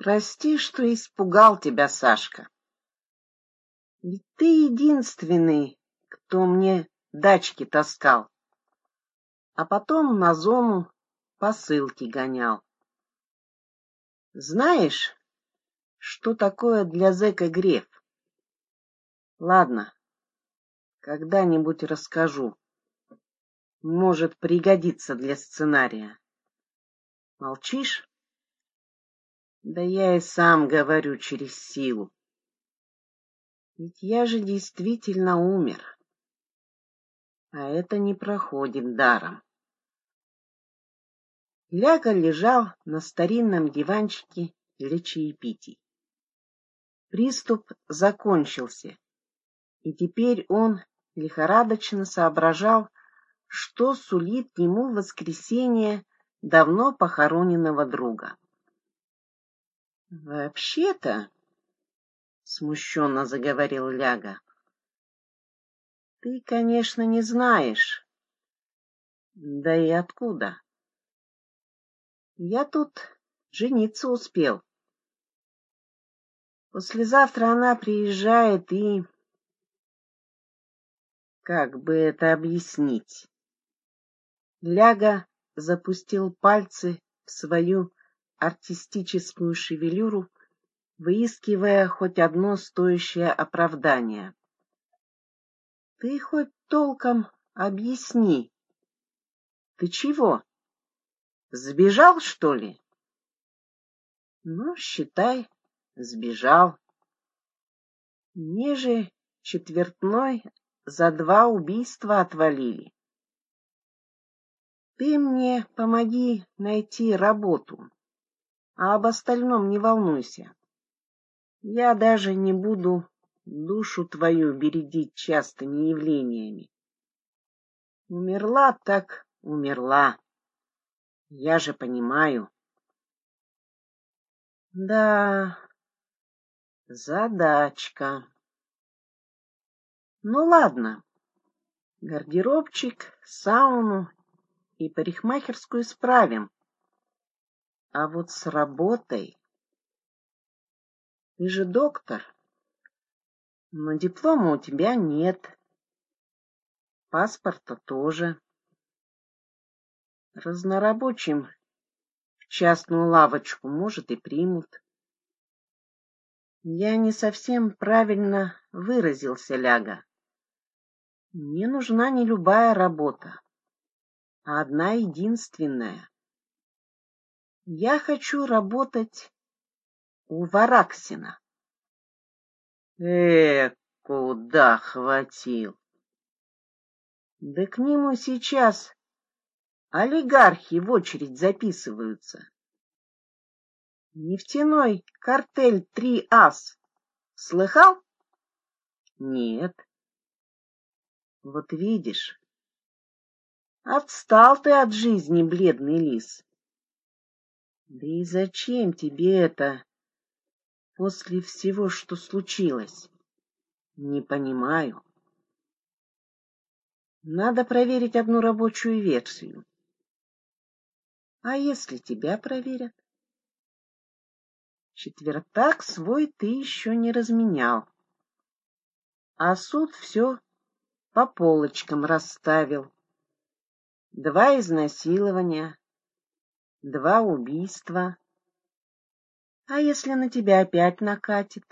Прости, что испугал тебя, Сашка. Ведь ты единственный, кто мне дачки таскал, а потом на зону посылки гонял. Знаешь, что такое для зэка греф? Ладно, когда-нибудь расскажу. Может пригодиться для сценария. Молчишь? Да я и сам говорю через силу. Ведь я же действительно умер. А это не проходит даром. Ляга лежал на старинном диванчике для чаепитий. Приступ закончился, и теперь он лихорадочно соображал, что сулит ему воскресение давно похороненного друга. «Вообще-то, — смущенно заговорил Ляга, — ты, конечно, не знаешь. Да и откуда? Я тут жениться успел. Послезавтра она приезжает и... Как бы это объяснить? Ляга запустил пальцы в свою артистическую шевелюру, выискивая хоть одно стоящее оправдание. Ты хоть толком объясни. Ты чего? Сбежал, что ли? Ну, считай, сбежал. Мне четвертной за два убийства отвалили. Ты мне помоги найти работу а об остальном не волнуйся. Я даже не буду душу твою бередить частыми явлениями. Умерла так умерла. Я же понимаю. Да, задачка. Ну ладно, гардеробчик, сауну и парикмахерскую справим. А вот с работой... Ты же доктор, но диплома у тебя нет. Паспорта тоже. Разнорабочим в частную лавочку, может, и примут. Я не совсем правильно выразился, Ляга. Мне нужна не любая работа, а одна единственная. Я хочу работать у Вараксина. Э, куда хватил? Да к нему сейчас олигархи в очередь записываются. Нефтяной картель Три Ас. Слыхал? Нет. Вот видишь, отстал ты от жизни, бледный лис. Да и зачем тебе это после всего, что случилось? Не понимаю. Надо проверить одну рабочую версию. А если тебя проверят? Четвертак свой ты еще не разменял. А суд все по полочкам расставил. Два изнасилования, два убийства. А если на тебя опять накатит?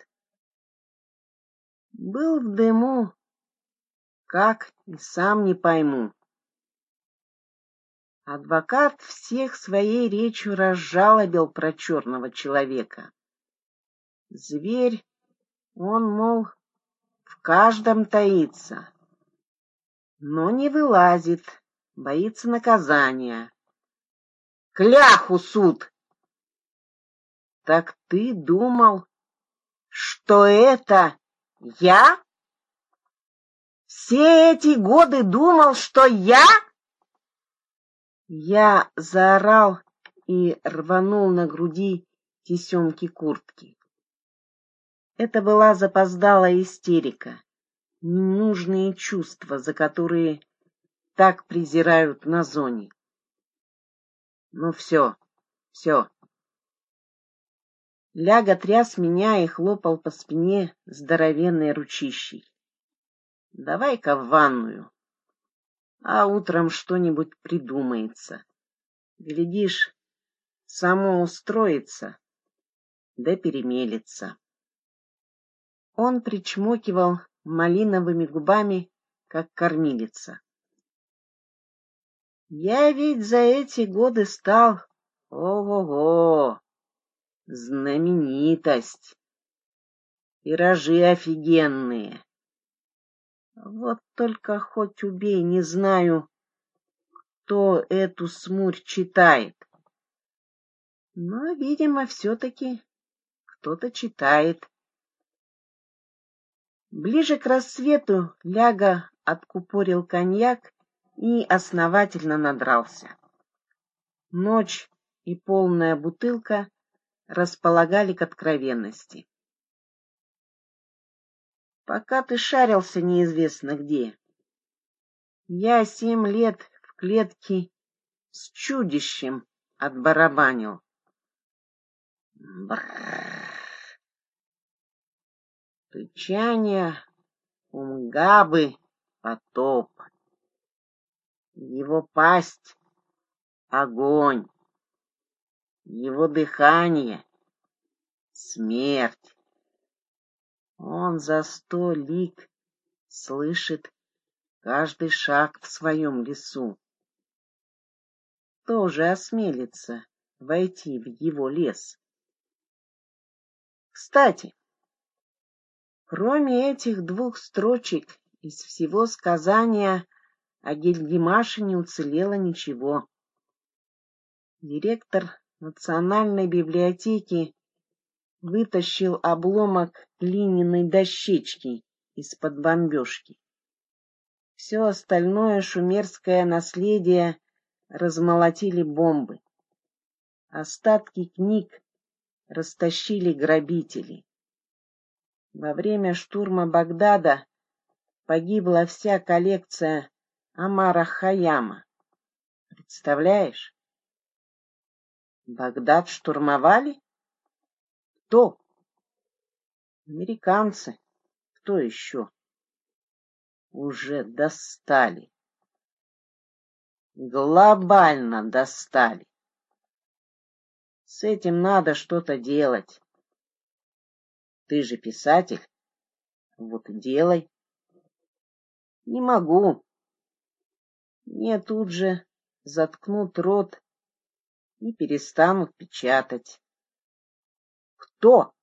Был в дыму, как и сам не пойму. Адвокат всех своей речью разжалобил про черного человека. Зверь, он, мол, в каждом таится, но не вылазит, боится наказания. Кляху суд! Так ты думал, что это я? Все эти годы думал, что я? Я заорал и рванул на груди тесемки куртки. Это была запоздалая истерика, ненужные чувства, за которые так презирают на зоне. Ну все, все. Ляга тряс меня и хлопал по спине здоровенной ручищей. Давай-ка в ванную, а утром что-нибудь придумается. Глядишь, само устроится, да перемелется. Он причмокивал малиновыми губами, как кормилица. Я ведь за эти годы стал, ого-го, знаменитость. Пиражи офигенные. Вот только хоть убей, не знаю, кто эту смурь читает. Но, видимо, все-таки кто-то читает. Ближе к рассвету Ляга откупорил коньяк и основательно надрался. Ночь и полная бутылка располагали к откровенности. Пока ты шарился неизвестно где, я семь лет в клетке с чудищем отбарабанил. Бррр. Рычание Умгабы потоп. Его пасть — огонь. Его дыхание — смерть. Он за сто лик слышит каждый шаг в своем лесу. Тоже осмелится войти в его лес. Кстати, кроме этих двух строчек из всего сказания о Гильгемаше не уцелело ничего. Директор Национальной библиотеки вытащил обломок глиняной дощечки из-под бомбежки. Все остальное шумерское наследие размолотили бомбы. Остатки книг растащили грабители. Во время штурма Багдада погибла вся коллекция Амара Хаяма. Представляешь? Багдад штурмовали? Кто? Американцы. Кто еще? Уже достали. Глобально достали. С этим надо что-то делать. Ты же писатель. Вот и делай. Не могу. Мне тут же заткнут рот и перестанут печатать. Кто?